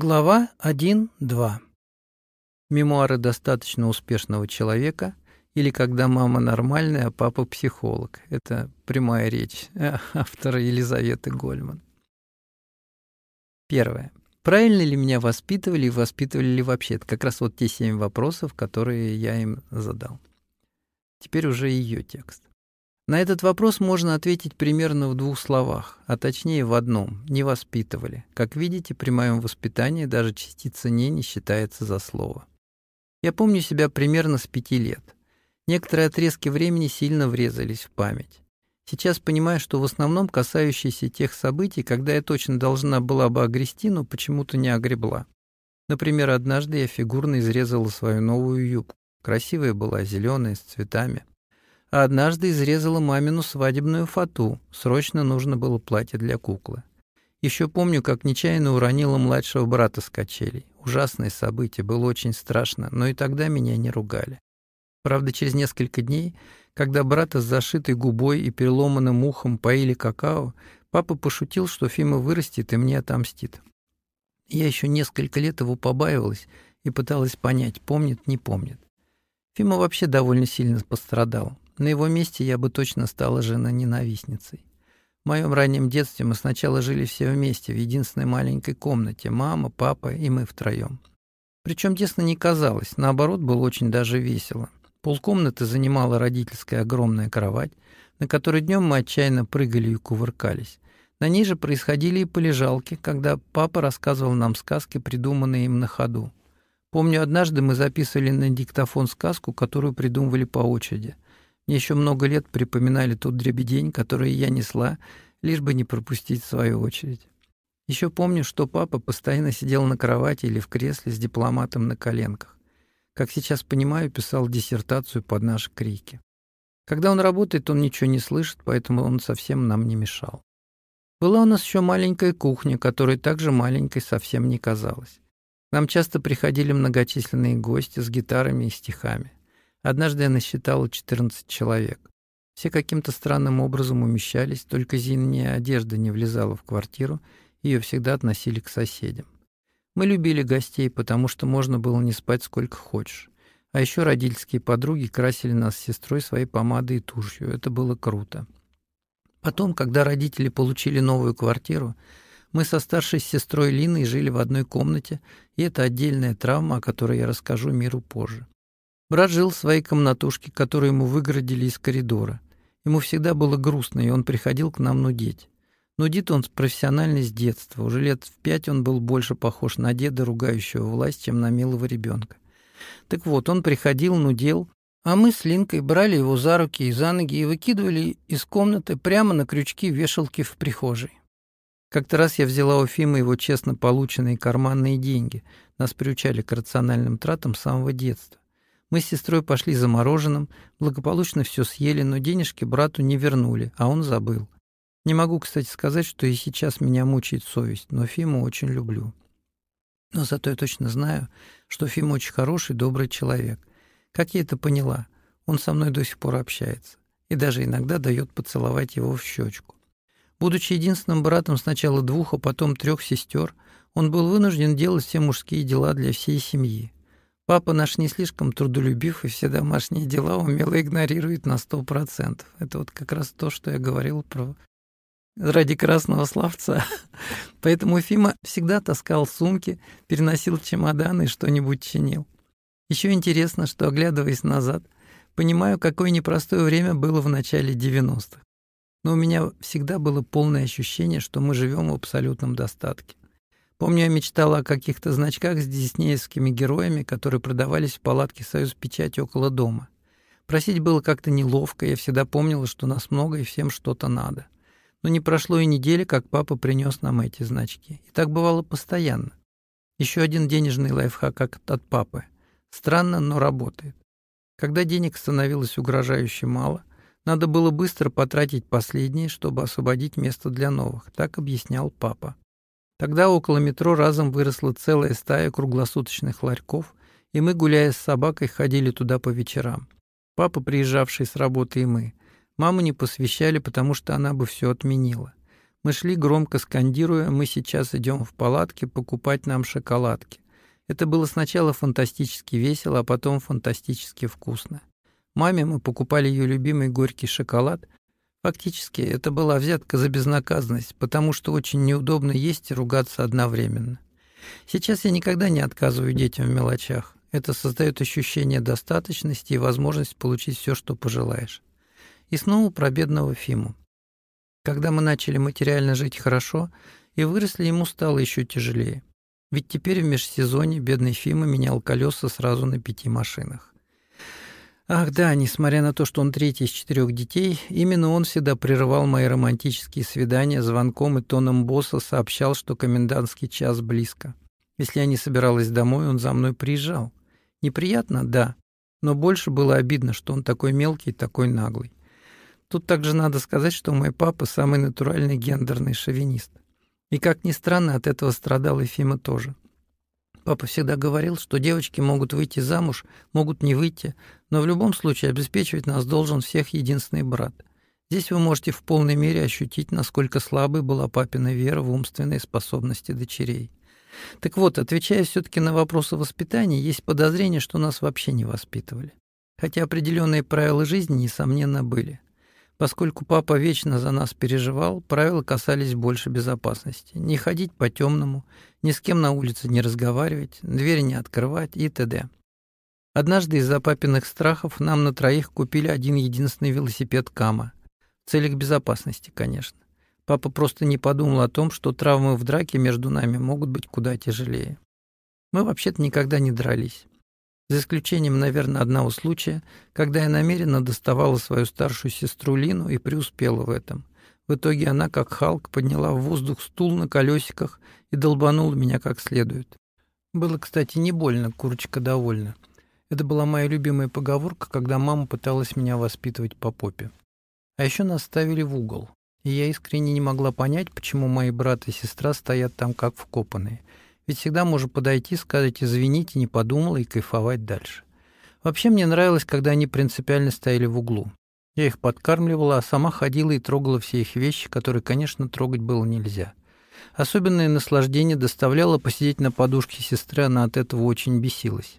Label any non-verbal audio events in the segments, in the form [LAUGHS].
Глава 1.2. Мемуары достаточно успешного человека или когда мама нормальная, а папа психолог. Это прямая речь автора Елизаветы Гольман. Первое. Правильно ли меня воспитывали и воспитывали ли вообще? Это как раз вот те семь вопросов, которые я им задал. Теперь уже ее текст. На этот вопрос можно ответить примерно в двух словах, а точнее в одном – не воспитывали. Как видите, при моем воспитании даже частица «не» не считается за слово. Я помню себя примерно с пяти лет. Некоторые отрезки времени сильно врезались в память. Сейчас понимаю, что в основном касающиеся тех событий, когда я точно должна была бы огрести, но почему-то не огребла. Например, однажды я фигурно изрезала свою новую юбку. Красивая была, зеленая, с цветами а однажды изрезала мамину свадебную фату. Срочно нужно было платье для куклы. Еще помню, как нечаянно уронила младшего брата с качелей. Ужасное событие, было очень страшно, но и тогда меня не ругали. Правда, через несколько дней, когда брата с зашитой губой и переломанным ухом поили какао, папа пошутил, что Фима вырастет и мне отомстит. Я еще несколько лет его побаивалась и пыталась понять, помнит, не помнит. Фима вообще довольно сильно пострадал. На его месте я бы точно стала жена-ненавистницей. В моем раннем детстве мы сначала жили все вместе в единственной маленькой комнате, мама, папа и мы втроем. Причем тесно не казалось, наоборот, было очень даже весело. Полкомнаты занимала родительская огромная кровать, на которой днем мы отчаянно прыгали и кувыркались. На ней же происходили и полежалки, когда папа рассказывал нам сказки, придуманные им на ходу. Помню, однажды мы записывали на диктофон сказку, которую придумывали по очереди — еще много лет припоминали тот дребедень, который я несла, лишь бы не пропустить свою очередь. Еще помню, что папа постоянно сидел на кровати или в кресле с дипломатом на коленках. Как сейчас понимаю, писал диссертацию под наши крики. Когда он работает, он ничего не слышит, поэтому он совсем нам не мешал. Была у нас еще маленькая кухня, которая также маленькой совсем не казалась. Нам часто приходили многочисленные гости с гитарами и стихами. Однажды я насчитала 14 человек. Все каким-то странным образом умещались, только зимняя одежда не влезала в квартиру, ее всегда относили к соседям. Мы любили гостей, потому что можно было не спать сколько хочешь. А еще родительские подруги красили нас с сестрой своей помадой и тушью. Это было круто. Потом, когда родители получили новую квартиру, мы со старшей сестрой Линой жили в одной комнате, и это отдельная травма, о которой я расскажу миру позже. Брат жил в своей комнатушке, которую ему выгородили из коридора. Ему всегда было грустно, и он приходил к нам нудеть. Нудит он профессионально с детства. Уже лет в пять он был больше похож на деда, ругающего власть, чем на милого ребенка. Так вот, он приходил, нудел, а мы с Линкой брали его за руки и за ноги и выкидывали из комнаты прямо на крючки вешалки в прихожей. Как-то раз я взяла у Фимы его честно полученные карманные деньги. Нас приучали к рациональным тратам с самого детства. Мы с сестрой пошли за мороженым, благополучно все съели, но денежки брату не вернули, а он забыл. Не могу, кстати, сказать, что и сейчас меня мучает совесть, но Фиму очень люблю. Но зато я точно знаю, что Фима очень хороший, добрый человек. Как я это поняла? Он со мной до сих пор общается и даже иногда дает поцеловать его в щечку. Будучи единственным братом сначала двух, а потом трех сестер, он был вынужден делать все мужские дела для всей семьи. Папа наш не слишком трудолюбив и все домашние дела умело игнорирует на сто процентов. Это вот как раз то, что я говорил про ради красного словца. [LAUGHS] Поэтому Фима всегда таскал сумки, переносил чемоданы и что-нибудь чинил. Еще интересно, что, оглядываясь назад, понимаю, какое непростое время было в начале 90-х. Но у меня всегда было полное ощущение, что мы живем в абсолютном достатке. Помню, я мечтала о каких-то значках с диснеевскими героями, которые продавались в палатке «Союз печати» около дома. Просить было как-то неловко, я всегда помнила, что нас много и всем что-то надо. Но не прошло и недели, как папа принес нам эти значки. И так бывало постоянно. Еще один денежный лайфхак от папы. Странно, но работает. Когда денег становилось угрожающе мало, надо было быстро потратить последние, чтобы освободить место для новых. Так объяснял папа. Тогда около метро разом выросла целая стая круглосуточных ларьков, и мы, гуляя с собакой, ходили туда по вечерам. Папа, приезжавший с работы, и мы. Маму не посвящали, потому что она бы все отменила. Мы шли громко скандируя «Мы сейчас идем в палатки покупать нам шоколадки». Это было сначала фантастически весело, а потом фантастически вкусно. Маме мы покупали ее любимый горький шоколад. Фактически это была взятка за безнаказанность, потому что очень неудобно есть и ругаться одновременно. Сейчас я никогда не отказываю детям в мелочах. Это создает ощущение достаточности и возможность получить все, что пожелаешь. И снова про бедного Фиму. Когда мы начали материально жить хорошо и выросли, ему стало еще тяжелее. Ведь теперь в межсезонье бедный Фима менял колеса сразу на пяти машинах. Ах да, несмотря на то, что он третий из четырех детей, именно он всегда прерывал мои романтические свидания звонком и тоном босса сообщал, что комендантский час близко. Если я не собиралась домой, он за мной приезжал. Неприятно, да, но больше было обидно, что он такой мелкий и такой наглый. Тут также надо сказать, что мой папа самый натуральный гендерный шовинист. И, как ни странно, от этого страдал и Фима тоже. Папа всегда говорил, что девочки могут выйти замуж, могут не выйти, но в любом случае обеспечивать нас должен всех единственный брат. Здесь вы можете в полной мере ощутить, насколько слабой была папина вера в умственные способности дочерей. Так вот, отвечая все-таки на вопросы воспитания, есть подозрение, что нас вообще не воспитывали. Хотя определенные правила жизни, несомненно, были. Поскольку папа вечно за нас переживал, правила касались больше безопасности. Не ходить по темному, ни с кем на улице не разговаривать, двери не открывать и т.д. Однажды из-за папиных страхов нам на троих купили один единственный велосипед Кама. В целях безопасности, конечно. Папа просто не подумал о том, что травмы в драке между нами могут быть куда тяжелее. Мы вообще-то никогда не дрались за исключением, наверное, одного случая, когда я намеренно доставала свою старшую сестру Лину и преуспела в этом. В итоге она, как Халк, подняла в воздух стул на колесиках и долбанула меня как следует. Было, кстати, не больно, курочка довольна. Это была моя любимая поговорка, когда мама пыталась меня воспитывать по попе. А еще нас ставили в угол, и я искренне не могла понять, почему мои брат и сестра стоят там как вкопанные — ведь всегда можно подойти, сказать «извините, не подумала» и кайфовать дальше. Вообще мне нравилось, когда они принципиально стояли в углу. Я их подкармливала, а сама ходила и трогала все их вещи, которые, конечно, трогать было нельзя. Особенное наслаждение доставляло посидеть на подушке сестры, она от этого очень бесилась.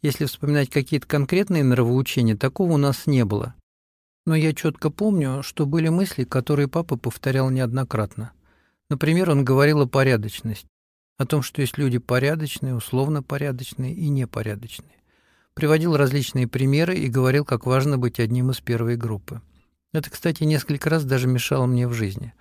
Если вспоминать какие-то конкретные нравоучения, такого у нас не было. Но я четко помню, что были мысли, которые папа повторял неоднократно. Например, он говорил о порядочности о том, что есть люди порядочные, условно порядочные и непорядочные. Приводил различные примеры и говорил, как важно быть одним из первой группы. Это, кстати, несколько раз даже мешало мне в жизни.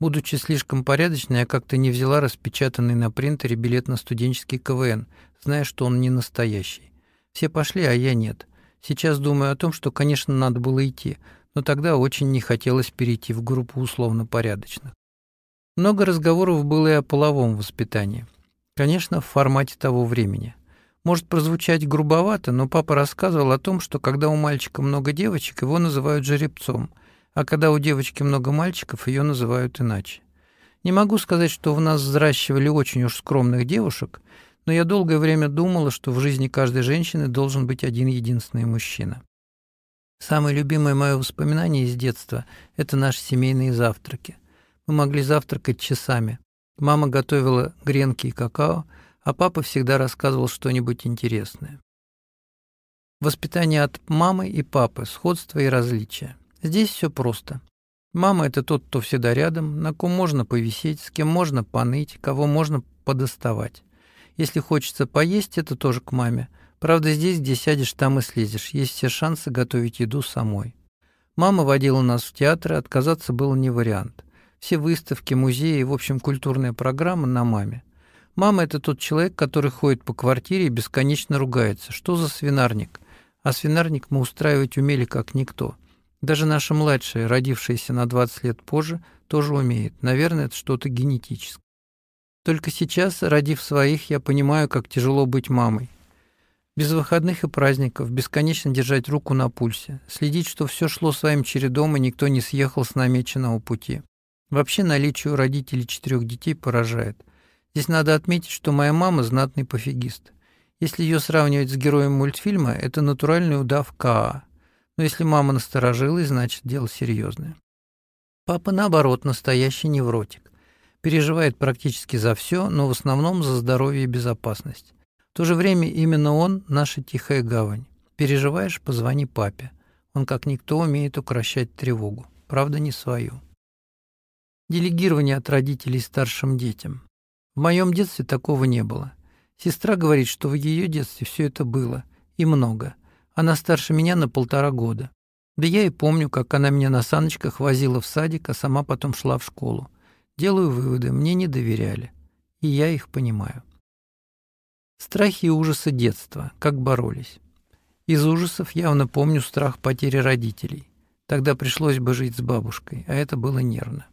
Будучи слишком порядочной, я как-то не взяла распечатанный на принтере билет на студенческий КВН, зная, что он не настоящий. Все пошли, а я нет. Сейчас думаю о том, что, конечно, надо было идти, но тогда очень не хотелось перейти в группу условно порядочных. Много разговоров было и о половом воспитании. Конечно, в формате того времени. Может прозвучать грубовато, но папа рассказывал о том, что когда у мальчика много девочек, его называют жеребцом, а когда у девочки много мальчиков, ее называют иначе. Не могу сказать, что в нас взращивали очень уж скромных девушек, но я долгое время думала, что в жизни каждой женщины должен быть один единственный мужчина. Самое любимое мое воспоминание из детства – это наши семейные завтраки. Мы могли завтракать часами. Мама готовила гренки и какао, а папа всегда рассказывал что-нибудь интересное. Воспитание от мамы и папы, сходство и различия. Здесь все просто. Мама – это тот, кто всегда рядом, на ком можно повисеть, с кем можно поныть, кого можно подоставать. Если хочется поесть, это тоже к маме. Правда, здесь, где сядешь, там и слезешь. Есть все шансы готовить еду самой. Мама водила нас в театры, отказаться было не вариант. Все выставки, музеи, в общем, культурная программа на маме. Мама – это тот человек, который ходит по квартире и бесконечно ругается. Что за свинарник? А свинарник мы устраивать умели как никто. Даже наша младшая, родившаяся на 20 лет позже, тоже умеет. Наверное, это что-то генетическое. Только сейчас, родив своих, я понимаю, как тяжело быть мамой. Без выходных и праздников, бесконечно держать руку на пульсе, следить, что все шло своим чередом и никто не съехал с намеченного пути. Вообще наличие у родителей четырех детей поражает. Здесь надо отметить, что моя мама знатный пофигист. Если ее сравнивать с героем мультфильма, это натуральный удав Каа. Но если мама насторожилась, значит дело серьезное. Папа, наоборот, настоящий невротик. Переживает практически за все, но в основном за здоровье и безопасность. В то же время именно он – наша тихая гавань. Переживаешь – позвони папе. Он как никто умеет укращать тревогу. Правда, не свою. Делегирование от родителей старшим детям. В моем детстве такого не было. Сестра говорит, что в ее детстве все это было. И много. Она старше меня на полтора года. Да я и помню, как она меня на саночках возила в садик, а сама потом шла в школу. Делаю выводы, мне не доверяли. И я их понимаю. Страхи и ужасы детства. Как боролись. Из ужасов явно помню страх потери родителей. Тогда пришлось бы жить с бабушкой, а это было нервно.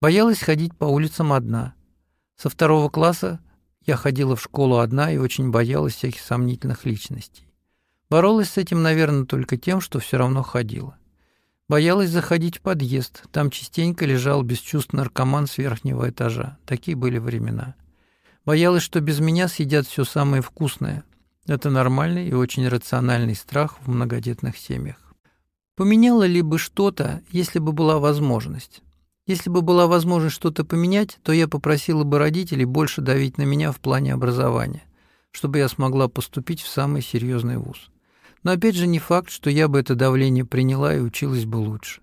Боялась ходить по улицам одна. Со второго класса я ходила в школу одна и очень боялась всяких сомнительных личностей. Боролась с этим, наверное, только тем, что все равно ходила. Боялась заходить в подъезд. Там частенько лежал без чувств наркоман с верхнего этажа. Такие были времена. Боялась, что без меня съедят все самое вкусное. Это нормальный и очень рациональный страх в многодетных семьях. Поменяло ли бы что-то, если бы была возможность? Если бы была возможность что-то поменять, то я попросила бы родителей больше давить на меня в плане образования, чтобы я смогла поступить в самый серьезный вуз. Но опять же не факт, что я бы это давление приняла и училась бы лучше.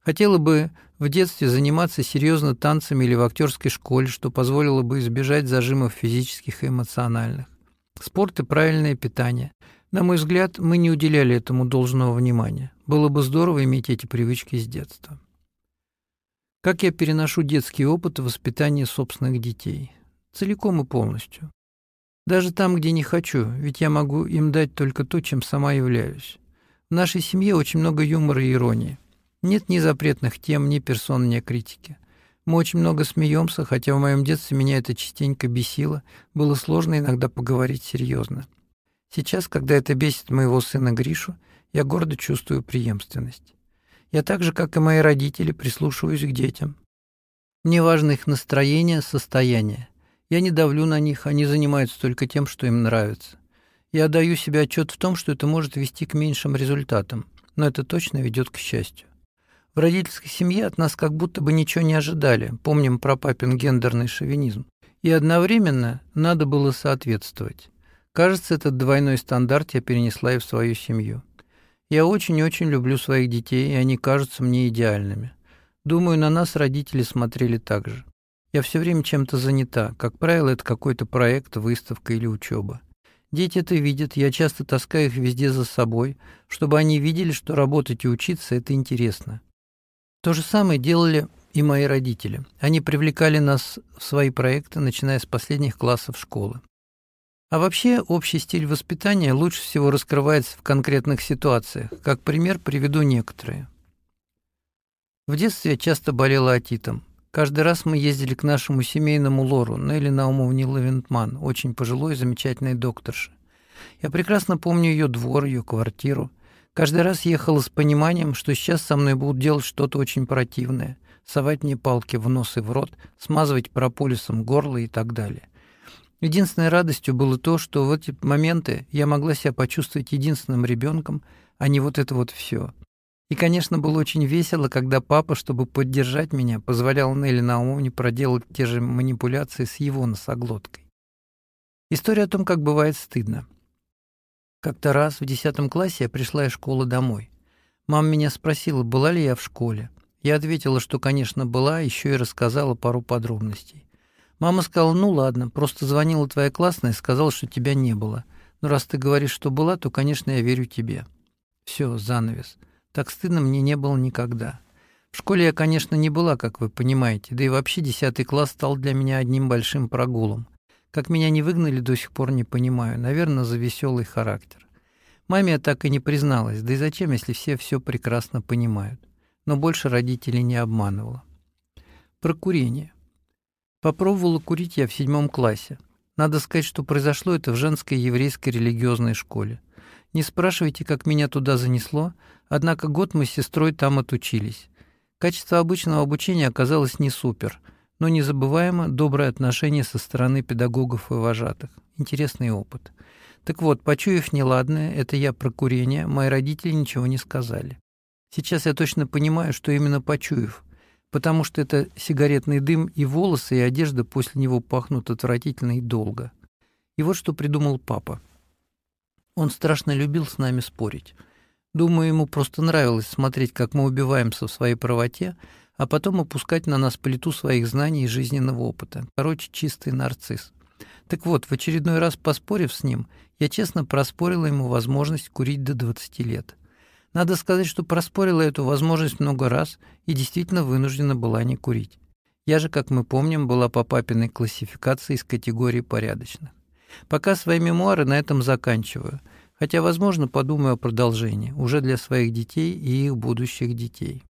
Хотела бы в детстве заниматься серьезно танцами или в актерской школе, что позволило бы избежать зажимов физических и эмоциональных. Спорт и правильное питание. На мой взгляд, мы не уделяли этому должного внимания. Было бы здорово иметь эти привычки с детства. Как я переношу детский опыт в воспитании собственных детей? Целиком и полностью. Даже там, где не хочу, ведь я могу им дать только то, чем сама являюсь. В нашей семье очень много юмора и иронии. Нет ни запретных тем, ни персон, ни критики. Мы очень много смеемся, хотя в моем детстве меня это частенько бесило. Было сложно иногда поговорить серьезно. Сейчас, когда это бесит моего сына Гришу, я гордо чувствую преемственность. Я так же, как и мои родители, прислушиваюсь к детям. Мне важно их настроение, состояние. Я не давлю на них, они занимаются только тем, что им нравится. Я даю себе отчет в том, что это может вести к меньшим результатам, но это точно ведет к счастью. В родительской семье от нас как будто бы ничего не ожидали, помним про папин гендерный шовинизм. И одновременно надо было соответствовать. Кажется, этот двойной стандарт я перенесла и в свою семью. Я очень-очень люблю своих детей, и они кажутся мне идеальными. Думаю, на нас родители смотрели так же. Я все время чем-то занята. Как правило, это какой-то проект, выставка или учеба. Дети это видят, я часто таскаю их везде за собой, чтобы они видели, что работать и учиться – это интересно. То же самое делали и мои родители. Они привлекали нас в свои проекты, начиная с последних классов школы. А вообще, общий стиль воспитания лучше всего раскрывается в конкретных ситуациях. Как пример приведу некоторые. В детстве я часто болела отитом. Каждый раз мы ездили к нашему семейному лору, Нелли Наумовне Лавентман, очень пожилой, замечательной докторше. Я прекрасно помню ее двор, ее квартиру. Каждый раз ехала с пониманием, что сейчас со мной будут делать что-то очень противное, совать мне палки в нос и в рот, смазывать прополисом горло и так далее. Единственной радостью было то, что в эти моменты я могла себя почувствовать единственным ребенком, а не вот это вот все. И, конечно, было очень весело, когда папа, чтобы поддержать меня, позволял Нелли Наумовне проделать те же манипуляции с его носоглоткой. История о том, как бывает стыдно. Как-то раз в десятом классе я пришла из школы домой. Мама меня спросила, была ли я в школе. Я ответила, что, конечно, была, еще и рассказала пару подробностей. Мама сказала, ну ладно, просто звонила твоя классная и сказала, что тебя не было. Но раз ты говоришь, что была, то, конечно, я верю тебе. Все, занавес. Так стыдно мне не было никогда. В школе я, конечно, не была, как вы понимаете, да и вообще десятый класс стал для меня одним большим прогулом. Как меня не выгнали, до сих пор не понимаю. Наверное, за веселый характер. Маме я так и не призналась, да и зачем, если все все прекрасно понимают. Но больше родителей не обманывала. Про курение. Попробовала курить я в седьмом классе. Надо сказать, что произошло это в женской еврейской религиозной школе. Не спрашивайте, как меня туда занесло, однако год мы с сестрой там отучились. Качество обычного обучения оказалось не супер, но незабываемо доброе отношение со стороны педагогов и вожатых. Интересный опыт. Так вот, почуяв неладное, это я про курение, мои родители ничего не сказали. Сейчас я точно понимаю, что именно почуяв. Потому что это сигаретный дым и волосы, и одежда после него пахнут отвратительно и долго. И вот что придумал папа. Он страшно любил с нами спорить. Думаю, ему просто нравилось смотреть, как мы убиваемся в своей правоте, а потом опускать на нас плиту своих знаний и жизненного опыта. Короче, чистый нарцисс. Так вот, в очередной раз поспорив с ним, я честно проспорила ему возможность курить до 20 лет. Надо сказать, что проспорила эту возможность много раз и действительно вынуждена была не курить. Я же, как мы помним, была по папиной классификации из категории порядочных. Пока свои мемуары на этом заканчиваю, хотя, возможно, подумаю о продолжении, уже для своих детей и их будущих детей.